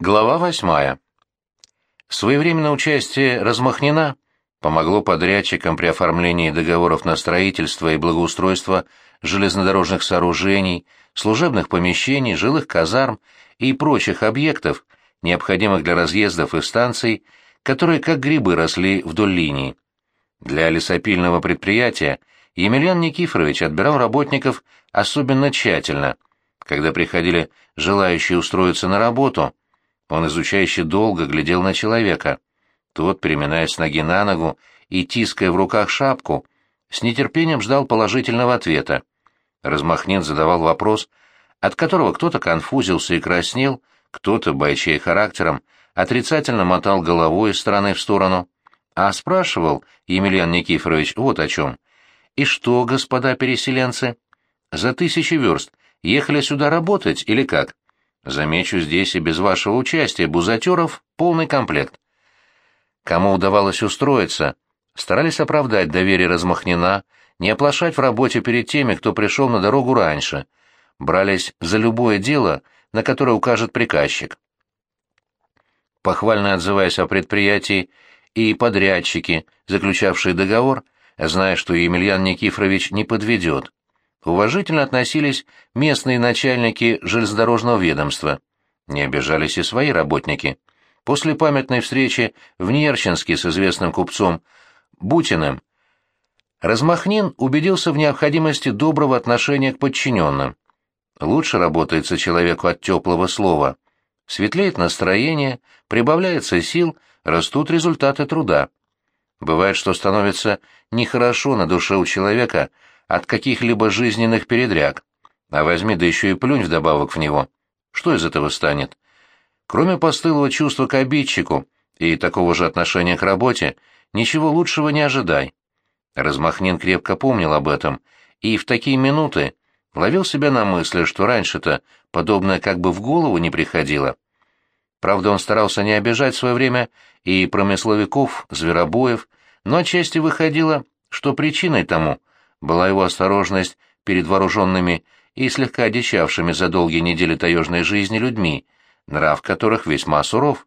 Глава восьмая. Своевременное участие Размахнина помогло подрядчикам при оформлении договоров на строительство и благоустройство железнодорожных сооружений, служебных помещений, жилых казарм и прочих объектов, необходимых для разъездов и станций, которые как грибы росли вдоль линии. Для лесопильного предприятия Емельян Никифорович отбирал работников особенно тщательно. Когда приходили желающие устроиться на работу – он изучающе долго глядел на человека. Тот, переминаясь с ноги на ногу и тиская в руках шапку, с нетерпением ждал положительного ответа. Размахнин задавал вопрос, от которого кто-то конфузился и краснел, кто-то, бойчей характером, отрицательно мотал головой из стороны в сторону. А спрашивал Емельян Никифорович вот о чем. «И что, господа переселенцы, за тысячи верст ехали сюда работать или как?» Замечу здесь и без вашего участия бузатеров полный комплект. Кому удавалось устроиться, старались оправдать доверие Размахнина, не оплошать в работе перед теми, кто пришел на дорогу раньше, брались за любое дело, на которое укажет приказчик. Похвально отзываясь о предприятии, и подрядчики, заключавшие договор, зная, что Емельян Никифорович не подведет, уважительно относились местные начальники железнодорожного ведомства. Не обижались и свои работники. После памятной встречи в Нерчинске с известным купцом Бутиным Размахнин убедился в необходимости доброго отношения к подчиненным. Лучше работается человеку от теплого слова. Светлеет настроение, прибавляется сил, растут результаты труда. Бывает, что становится нехорошо на душе у человека от каких-либо жизненных передряг. А возьми, да еще и плюнь вдобавок в него. Что из этого станет? Кроме постылого чувства к обидчику и такого же отношения к работе, ничего лучшего не ожидай. Размахнин крепко помнил об этом, и в такие минуты ловил себя на мысли, что раньше-то подобное как бы в голову не приходило. Правда, он старался не обижать в свое время и промысловиков, зверобоев, но отчасти выходило, что причиной тому была его осторожность перед вооруженными и слегка одичавшими за долгие недели таежной жизни людьми, нрав которых весьма суров.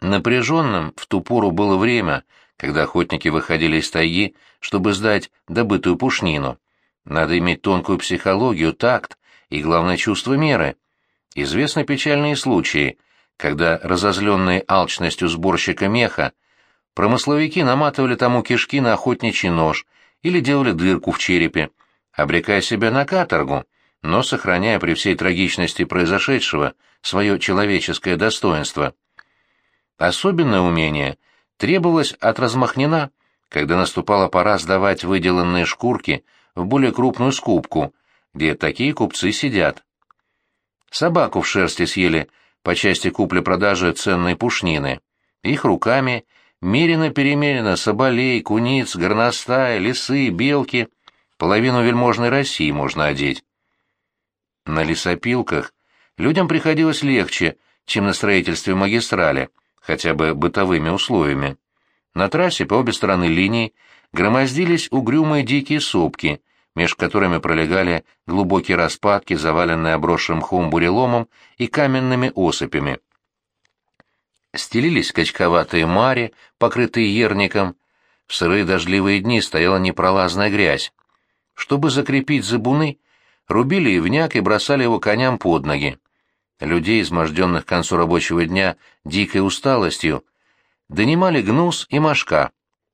Напряженным в ту пору было время, когда охотники выходили из тайги, чтобы сдать добытую пушнину. Надо иметь тонкую психологию, такт и, главное, чувство меры. Известны печальные случаи, когда, разозленные алчностью сборщика меха, промысловики наматывали тому кишки на охотничий нож или делали дырку в черепе, обрекая себя на каторгу, но сохраняя при всей трагичности произошедшего свое человеческое достоинство. Особенное умение требовалось от размахнена, когда наступала пора сдавать выделанные шкурки в более крупную скупку, где такие купцы сидят. Собаку в шерсти съели по части купли-продажи ценной пушнины. Их руками Мерено-перемерено соболей, куниц, горностая, лисы, белки. Половину вельможной России можно одеть. На лесопилках людям приходилось легче, чем на строительстве магистрали, хотя бы бытовыми условиями. На трассе по обе стороны линии громоздились угрюмые дикие сопки, меж которыми пролегали глубокие распадки, заваленные обросшим мхом буреломом и каменными осыпями стелились качковатые мари, покрытые ерником. В сырые дождливые дни стояла непролазная грязь. Чтобы закрепить забуны, рубили ивняк и бросали его коням под ноги. Людей, изможденных к концу рабочего дня дикой усталостью, донимали гнус и мошка.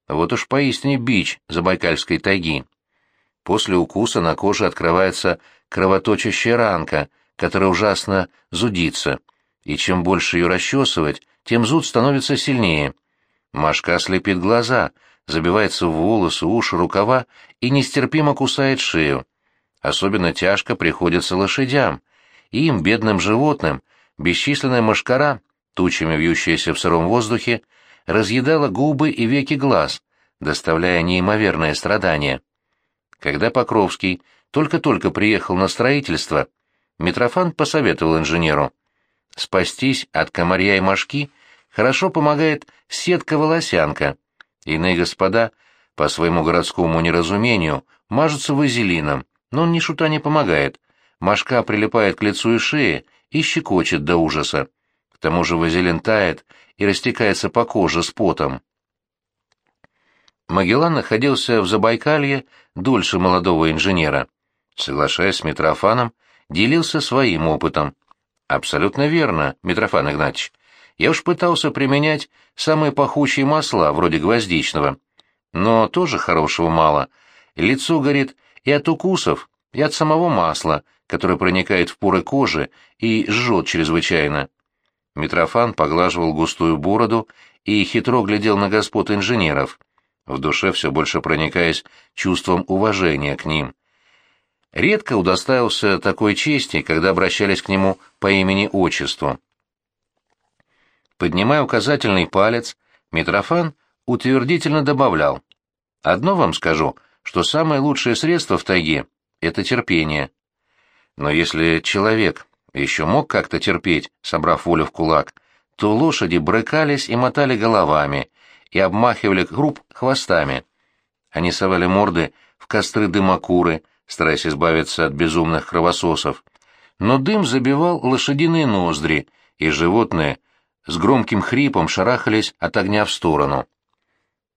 Вот уж поистине бич забайкальской тайги. После укуса на коже открывается кровоточащая ранка, которая ужасно зудится, и чем больше ее расчесывать, тем зуд становится сильнее. Машка слепит глаза, забивается в волосы, уши, рукава и нестерпимо кусает шею. Особенно тяжко приходится лошадям. Им, бедным животным, бесчисленная мошкара, тучами вьющаяся в сыром воздухе, разъедала губы и веки глаз, доставляя неимоверное страдание. Когда Покровский только-только приехал на строительство, Митрофан посоветовал инженеру спастись от комарья и мошки хорошо помогает сетка-волосянка. Иные господа, по своему городскому неразумению, мажутся вазелином, но он ни шута не помогает. Мошка прилипает к лицу и шее и щекочет до ужаса. К тому же вазелин тает и растекается по коже с потом. Магеллан находился в Забайкалье дольше молодого инженера. Соглашаясь с Митрофаном, делился своим опытом. Абсолютно верно, Митрофан Игнатьевич. Я уж пытался применять самые пахучие масла, вроде гвоздичного. Но тоже хорошего мало. Лицо горит и от укусов, и от самого масла, которое проникает в поры кожи и жжет чрезвычайно. Митрофан поглаживал густую бороду и хитро глядел на господ инженеров, в душе все больше проникаясь чувством уважения к ним. Редко удостаивался такой чести, когда обращались к нему по имени-отчеству. Поднимая указательный палец, Митрофан утвердительно добавлял. «Одно вам скажу, что самое лучшее средство в тайге — это терпение. Но если человек еще мог как-то терпеть, собрав волю в кулак, то лошади брыкались и мотали головами, и обмахивали круп хвостами. Они совали морды в костры дымокуры, стараясь избавиться от безумных кровососов. Но дым забивал лошадиные ноздри, и животные с громким хрипом шарахались от огня в сторону.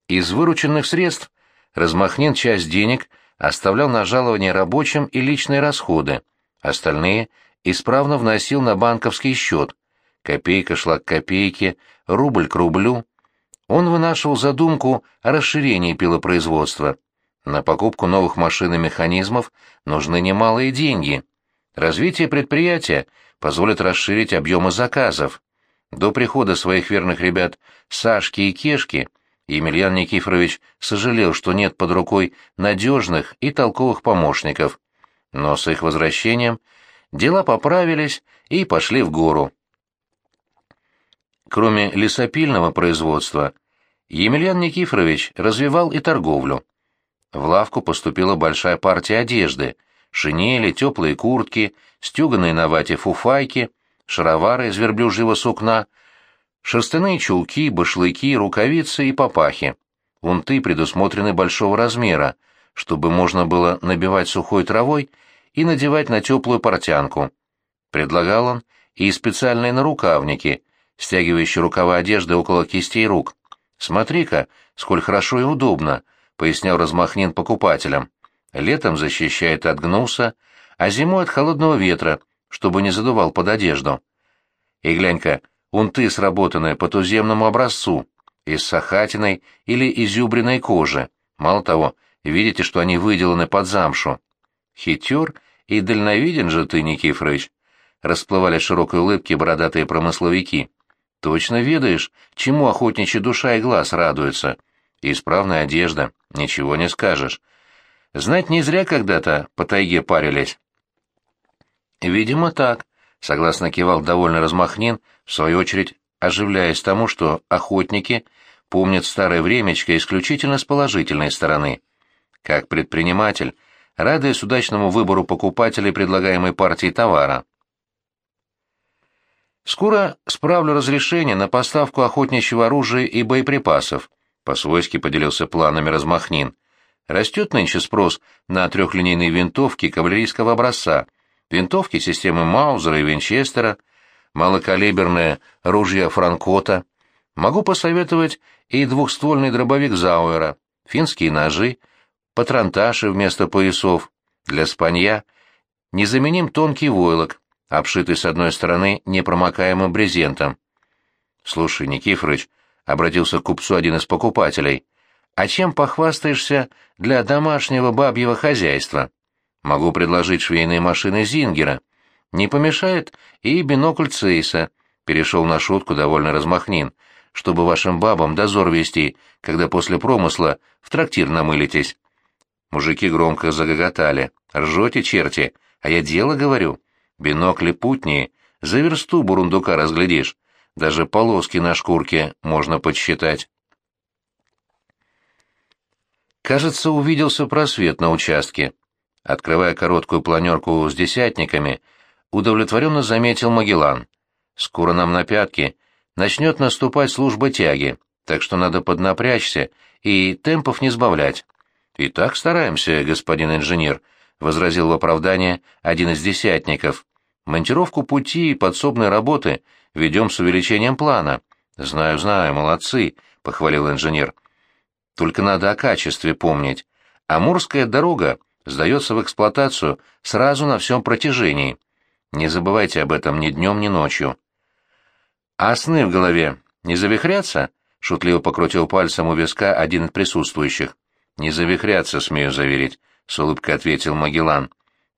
Из вырученных средств Размахнин часть денег оставлял на жалование рабочим и личные расходы, остальные исправно вносил на банковский счет. Копейка шла к копейке, рубль к рублю. Он вынашивал задумку о расширении пилопроизводства. На покупку новых машин и механизмов нужны немалые деньги. Развитие предприятия позволит расширить объемы заказов. До прихода своих верных ребят Сашки и Кешки Емельян Никифорович сожалел, что нет под рукой надежных и толковых помощников. Но с их возвращением дела поправились и пошли в гору. Кроме лесопильного производства, Емельян Никифорович развивал и торговлю. В лавку поступила большая партия одежды, шинели, теплые куртки, стюганные на вате фуфайки, шаровары из верблюжьего сукна, шерстяные чулки, башлыки, рукавицы и папахи. Унты предусмотрены большого размера, чтобы можно было набивать сухой травой и надевать на теплую портянку. Предлагал он и специальные нарукавники, стягивающие рукава одежды около кистей рук. «Смотри-ка, сколь хорошо и удобно», — пояснял Размахнин покупателям. «Летом защищает от гнуса, а зимой от холодного ветра, чтобы не задувал под одежду. И глянь-ка, унты сработанные по туземному образцу, из сахатиной или изюбренной кожи. Мало того, видите, что они выделаны под замшу. Хитер и дальновиден же ты, Никифорович, расплывали широкой улыбки бородатые промысловики. Точно ведаешь, чему охотничья душа и глаз радуются. Исправная одежда, ничего не скажешь. Знать не зря когда-то по тайге парились. Видимо, так, согласно кивал довольно Размахнин, в свою очередь оживляясь тому, что охотники помнят старое времечко исключительно с положительной стороны. Как предприниматель, радуясь удачному выбору покупателей предлагаемой партии товара. Скоро справлю разрешение на поставку охотничьего оружия и боеприпасов, по-свойски поделился планами Размахнин. Растет нынче спрос на трехлинейные винтовки кавалерийского образца, винтовки системы Маузера и Винчестера, малокалиберное ружье Франкота. Могу посоветовать и двухствольный дробовик Зауэра, финские ножи, патронташи вместо поясов, для спанья, незаменим тонкий войлок, обшитый с одной стороны непромокаемым брезентом. «Слушай, Никифорович», — обратился к купцу один из покупателей, — «а чем похвастаешься для домашнего бабьего хозяйства? Могу предложить швейные машины Зингера. Не помешает и бинокль Цейса», — перешел на шутку довольно размахнин, «чтобы вашим бабам дозор вести, когда после промысла в трактир намылитесь». Мужики громко загоготали. «Ржете, черти, а я дело говорю». Бинокли путнее, за версту бурундука разглядишь. Даже полоски на шкурке можно подсчитать. Кажется, увиделся просвет на участке. Открывая короткую планерку с десятниками, удовлетворенно заметил Магеллан. Скоро нам на пятки начнет наступать служба тяги, так что надо поднапрячься и темпов не сбавлять. И так стараемся, господин инженер, — возразил в оправдание один из десятников. Монтировку пути и подсобной работы ведем с увеличением плана. Знаю, знаю, молодцы, похвалил инженер. Только надо о качестве помнить. Амурская дорога сдается в эксплуатацию сразу на всем протяжении. Не забывайте об этом ни днем, ни ночью. А сны в голове не завихрятся? Шутливо покрутил пальцем у виска один из присутствующих. Не завихрятся, смею заверить, с улыбкой ответил Магеллан.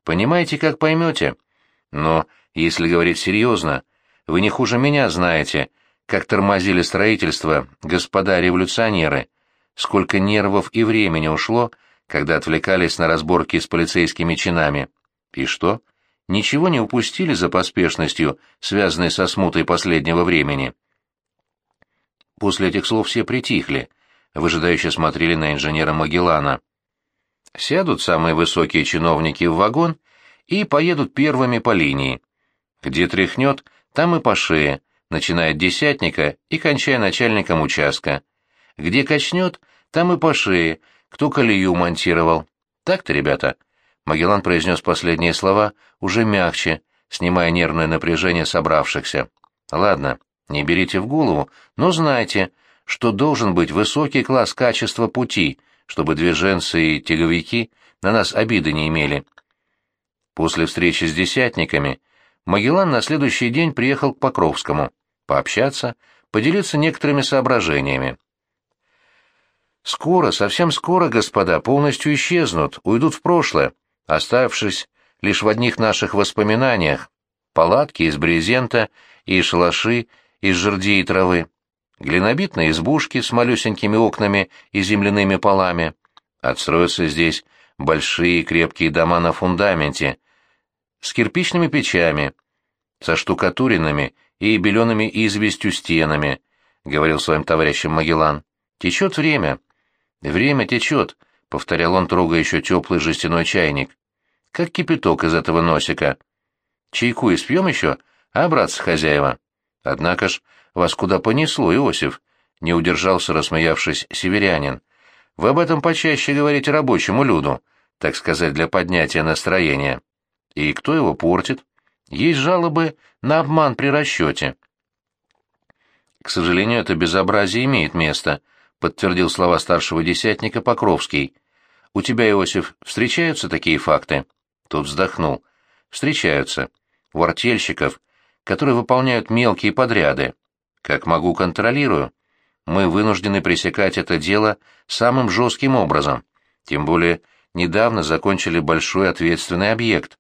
Понимаете, как поймете. Но, если говорить серьезно, вы не хуже меня знаете, как тормозили строительство господа революционеры, сколько нервов и времени ушло, когда отвлекались на разборки с полицейскими чинами. И что? Ничего не упустили за поспешностью, связанной со смутой последнего времени. После этих слов все притихли, выжидающе смотрели на инженера Магеллана. Сядут самые высокие чиновники в вагон и поедут первыми по линии. Где тряхнет, там и по шее, начиная от десятника и кончая начальником участка. Где качнет, там и по шее, кто колею монтировал. Так-то, ребята?» Магеллан произнес последние слова уже мягче, снимая нервное напряжение собравшихся. «Ладно, не берите в голову, но знайте, что должен быть высокий класс качества пути, чтобы движенцы и тяговики на нас обиды не имели». После встречи с десятниками Магеллан на следующий день приехал к Покровскому, пообщаться, поделиться некоторыми соображениями. Скоро, совсем скоро, господа, полностью исчезнут, уйдут в прошлое, оставшись лишь в одних наших воспоминаниях. Палатки из брезента и шалаши из жерди и травы, глинобитные избушки с малюсенькими окнами и земляными полами. Отстроятся здесь большие крепкие дома на фундаменте, с кирпичными печами, со штукатуренными и белеными известью стенами, — говорил своим товарищам Магеллан. Течет время, «Время течет», — повторял он, трогая еще теплый жестяной чайник. «Как кипяток из этого носика. Чайку испьем еще, а, братцы хозяева?» «Однако ж, вас куда понесло, Иосиф?» — не удержался, рассмеявшись, северянин. «Вы об этом почаще говорите рабочему люду, так сказать, для поднятия настроения. И кто его портит? Есть жалобы на обман при расчете». «К сожалению, это безобразие имеет место», —— подтвердил слова старшего десятника Покровский. «У тебя, Иосиф, встречаются такие факты?» Тот вздохнул. «Встречаются. У артельщиков, которые выполняют мелкие подряды. Как могу, контролирую. Мы вынуждены пресекать это дело самым жестким образом. Тем более, недавно закончили большой ответственный объект.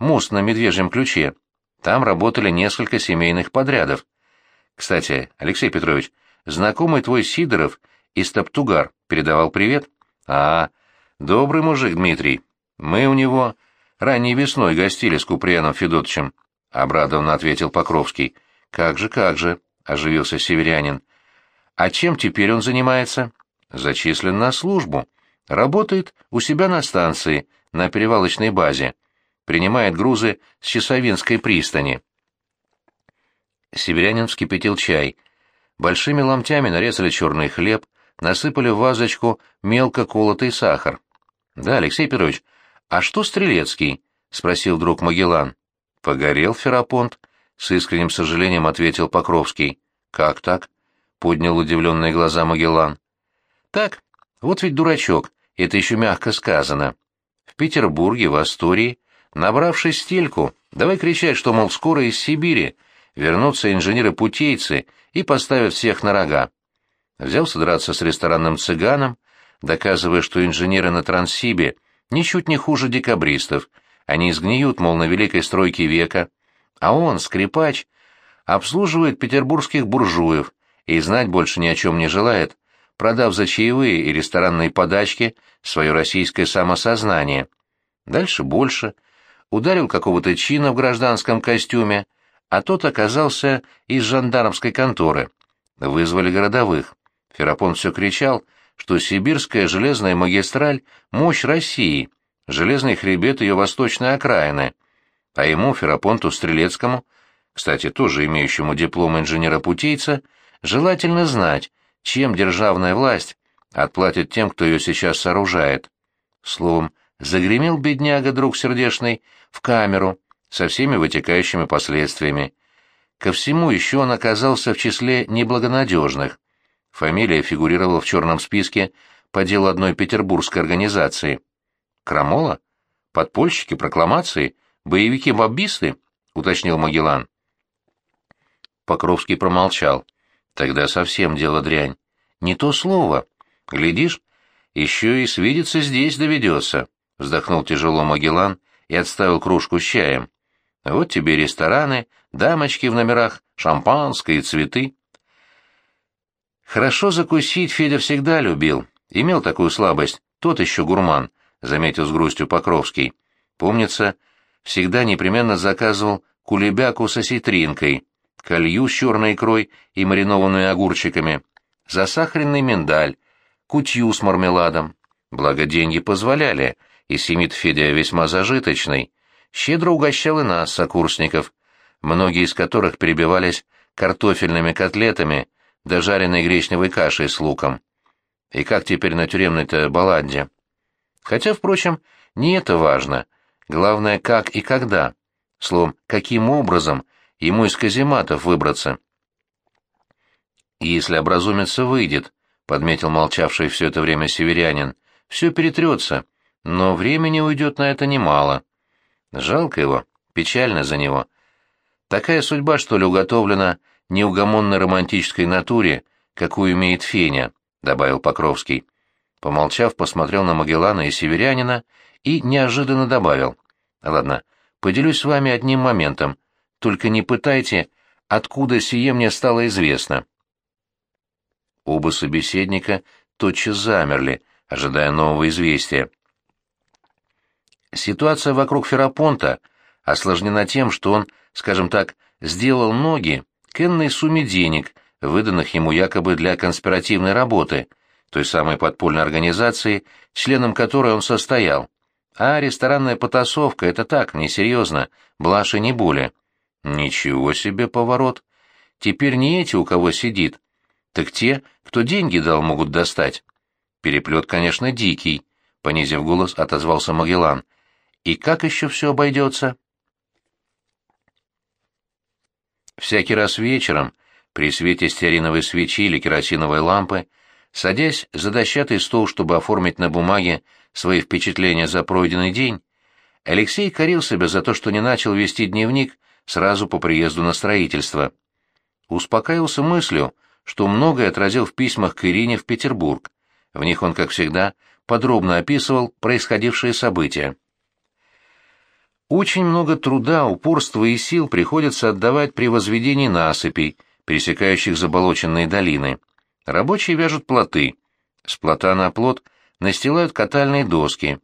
Мост на Медвежьем ключе. Там работали несколько семейных подрядов. Кстати, Алексей Петрович, знакомый твой Сидоров из Топтугар передавал привет. А, добрый мужик Дмитрий. Мы у него ранней весной гостили с Куприяном Федотовичем, — обрадованно ответил Покровский. Как же, как же, — оживился северянин. А чем теперь он занимается? Зачислен на службу. Работает у себя на станции, на перевалочной базе. Принимает грузы с Часовинской пристани. Северянин вскипятил чай. Большими ломтями нарезали черный хлеб, насыпали в вазочку мелко колотый сахар. «Да, Алексей Петрович, а что Стрелецкий?» — спросил друг Магеллан. «Погорел Ферапонт», — с искренним сожалением ответил Покровский. «Как так?» — поднял удивленные глаза Магеллан. «Так, вот ведь дурачок, это еще мягко сказано. В Петербурге, в Астории, набравшись стельку, давай кричать, что, мол, скоро из Сибири вернутся инженеры-путейцы и поставят всех на рога взялся драться с ресторанным цыганом, доказывая, что инженеры на Транссибе ничуть не хуже декабристов, они сгниют, мол, на великой стройке века, а он, скрипач, обслуживает петербургских буржуев и знать больше ни о чем не желает, продав за чаевые и ресторанные подачки свое российское самосознание. Дальше больше. Ударил какого-то чина в гражданском костюме, а тот оказался из жандармской конторы. Вызвали городовых. Ферапон все кричал, что сибирская железная магистраль — мощь России, железный хребет ее восточной окраины. А ему, Ферапонту Стрелецкому, кстати, тоже имеющему диплом инженера-путейца, желательно знать, чем державная власть отплатит тем, кто ее сейчас сооружает. Словом, загремел бедняга, друг сердешный, в камеру, со всеми вытекающими последствиями. Ко всему еще он оказался в числе неблагонадежных. Фамилия фигурировала в черном списке по делу одной петербургской организации. Крамола? Подпольщики, прокламации, боевики-боббисты? — уточнил Магеллан. Покровский промолчал. Тогда совсем дело дрянь. Не то слово. Глядишь, еще и свидеться здесь доведется, — вздохнул тяжело Магеллан и отставил кружку с чаем. Вот тебе рестораны, дамочки в номерах, шампанское и цветы. Хорошо закусить Федя всегда любил. Имел такую слабость, тот еще гурман, — заметил с грустью Покровский. Помнится, всегда непременно заказывал кулебяку с осетринкой, колью с черной икрой и маринованными огурчиками, засахаренный миндаль, кутью с мармеладом. Благо деньги позволяли, и Семит Федя весьма зажиточный, щедро угощал и нас, сокурсников, многие из которых перебивались картофельными котлетами да жареной гречневой кашей с луком. И как теперь на тюремной-то баланде? Хотя, впрочем, не это важно. Главное, как и когда. Словом, каким образом ему из казематов выбраться. «Если образумиться выйдет», — подметил молчавший все это время северянин, — «все перетрется, но времени уйдет на это немало. Жалко его, печально за него. Такая судьба, что ли, уготовлена неугомонной романтической натуре, какую имеет Феня», — добавил Покровский. Помолчав, посмотрел на Магеллана и северянина и неожиданно добавил. «Ладно, Поделюсь с вами одним моментом. Только не пытайте, откуда сие мне стало известно. Оба собеседника тотчас замерли, ожидая нового известия. Ситуация вокруг Ферапонта осложнена тем, что он, скажем так, сделал ноги к энной сумме денег, выданных ему якобы для конспиративной работы, той самой подпольной организации, членом которой он состоял. А ресторанная потасовка — это так, несерьезно, блажь и не более. Ничего себе поворот. Теперь не эти, у кого сидит, так те, кто деньги дал, могут достать. Переплет, конечно, дикий, — понизив голос, отозвался Магеллан. И как еще все обойдется? Всякий раз вечером, при свете стеариновой свечи или керосиновой лампы, садясь за дощатый стол, чтобы оформить на бумаге свои впечатления за пройденный день, Алексей корил себя за то, что не начал вести дневник сразу по приезду на строительство. Успокаивался мыслью, что многое отразил в письмах к Ирине в Петербург. В них он, как всегда, подробно описывал происходившие события. Очень много труда, упорства и сил приходится отдавать при возведении насыпей, пересекающих заболоченные долины. Рабочие вяжут плоты. С плота на плот настилают катальные доски.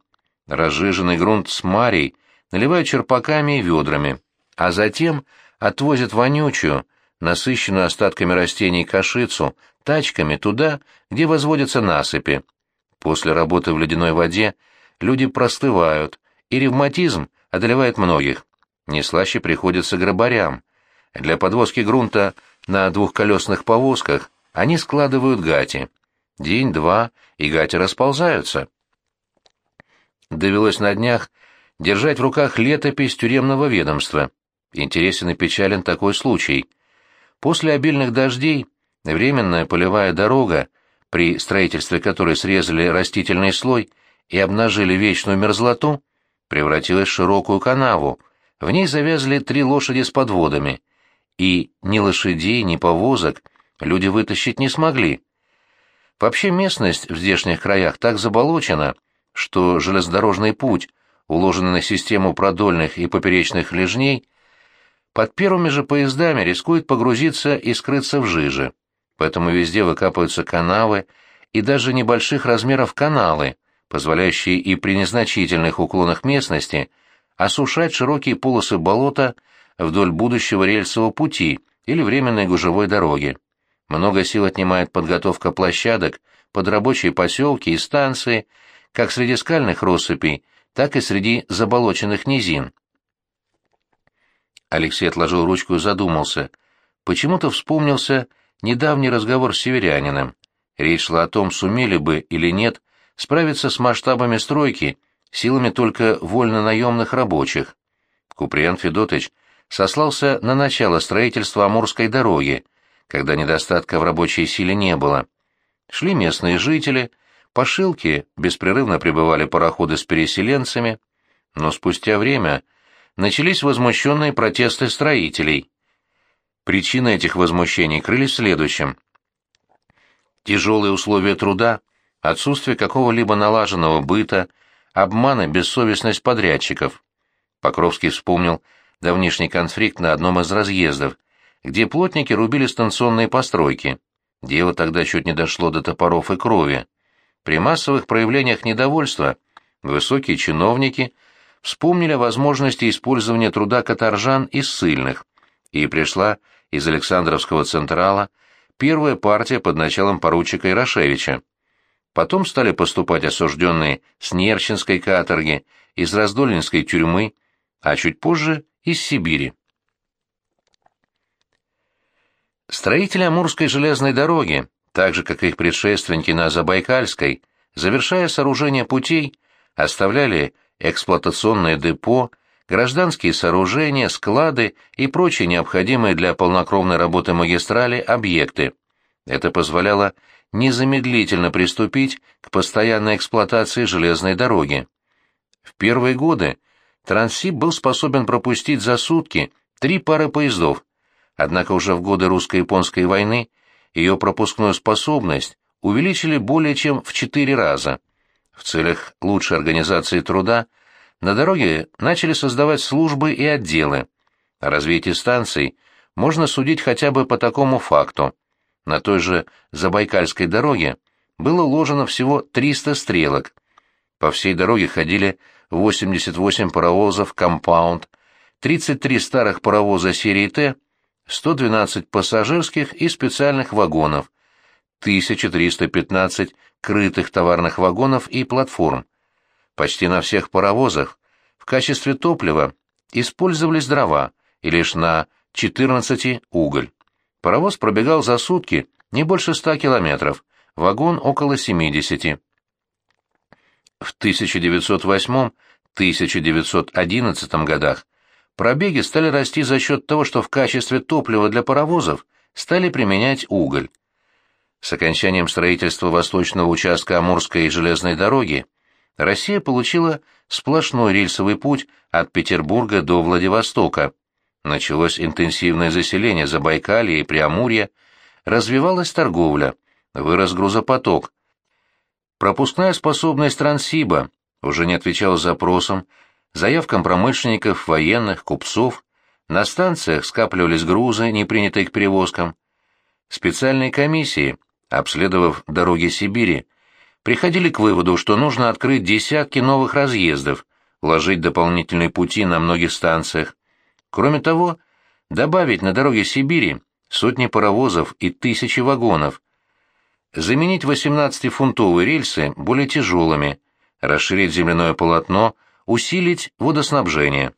Разжиженный грунт с марей наливают черпаками и ведрами, а затем отвозят вонючую, насыщенную остатками растений кашицу, тачками туда, где возводятся насыпи. После работы в ледяной воде люди простывают, и ревматизм одолевает многих. Не слаще приходится грабарям. Для подвозки грунта на двухколесных повозках они складывают гати. День-два, и гати расползаются. Довелось на днях держать в руках летопись тюремного ведомства. Интересен и печален такой случай. После обильных дождей временная полевая дорога, при строительстве которой срезали растительный слой и обнажили вечную мерзлоту, превратилась в широкую канаву. В ней завязли три лошади с подводами. И ни лошадей, ни повозок люди вытащить не смогли. Вообще местность в здешних краях так заболочена, что железнодорожный путь, уложенный на систему продольных и поперечных лежней, под первыми же поездами рискует погрузиться и скрыться в жиже. Поэтому везде выкапываются канавы и даже небольших размеров каналы, позволяющие и при незначительных уклонах местности осушать широкие полосы болота вдоль будущего рельсового пути или временной гужевой дороги. Много сил отнимает подготовка площадок под рабочие поселки и станции, как среди скальных россыпей, так и среди заболоченных низин. Алексей отложил ручку и задумался. Почему-то вспомнился недавний разговор с северянином. Речь шла о том, сумели бы или нет справиться с масштабами стройки силами только вольно-наемных рабочих. Куприен Федотович сослался на начало строительства Амурской дороги, когда недостатка в рабочей силе не было. Шли местные жители, по Шилке беспрерывно прибывали пароходы с переселенцами, но спустя время начались возмущенные протесты строителей. Причины этих возмущений крылись в следующем. Тяжелые условия труда, отсутствие какого-либо налаженного быта, обман и бессовестность подрядчиков. Покровский вспомнил давнишний конфликт на одном из разъездов, где плотники рубили станционные постройки. Дело тогда чуть не дошло до топоров и крови. При массовых проявлениях недовольства высокие чиновники вспомнили о возможности использования труда каторжан и ссыльных, и пришла из Александровского Централа первая партия под началом поручика Ярошевича. Потом стали поступать осужденные с Нерчинской каторги, из Раздольнинской тюрьмы, а чуть позже из Сибири. Строители Амурской железной дороги, так же как их предшественники на Забайкальской, завершая сооружение путей, оставляли эксплуатационное депо, гражданские сооружения, склады и прочие необходимые для полнокровной работы магистрали объекты. Это позволяло незамедлительно приступить к постоянной эксплуатации железной дороги. В первые годы Транссиб был способен пропустить за сутки три пары поездов, однако уже в годы русско-японской войны ее пропускную способность увеличили более чем в четыре раза. В целях лучшей организации труда на дороге начали создавать службы и отделы. О развитии станций можно судить хотя бы по такому факту. На той же Забайкальской дороге было уложено всего 300 стрелок. По всей дороге ходили 88 паровозов «Компаунд», 33 старых паровоза серии «Т», 112 пассажирских и специальных вагонов, 1315 крытых товарных вагонов и платформ. Почти на всех паровозах в качестве топлива использовались дрова и лишь на 14 уголь. Паровоз пробегал за сутки не больше 100 километров, вагон около 70. В 1908-1911 годах пробеги стали расти за счет того, что в качестве топлива для паровозов стали применять уголь. С окончанием строительства восточного участка Амурской железной дороги Россия получила сплошной рельсовый путь от Петербурга до Владивостока. Началось интенсивное заселение Забайкалья и Преамурья, развивалась торговля, вырос грузопоток, Пропускная способность Транссиба уже не отвечала запросам, заявкам промышленников, военных, купцов. На станциях скапливались грузы, не принятые к перевозкам. Специальные комиссии, обследовав дороги Сибири, приходили к выводу, что нужно открыть десятки новых разъездов, ложить дополнительные пути на многих станциях. Кроме того, добавить на дороге Сибири сотни паровозов и тысячи вагонов, заменить 18-фунтовые рельсы более тяжелыми, расширить земляное полотно, усилить водоснабжение.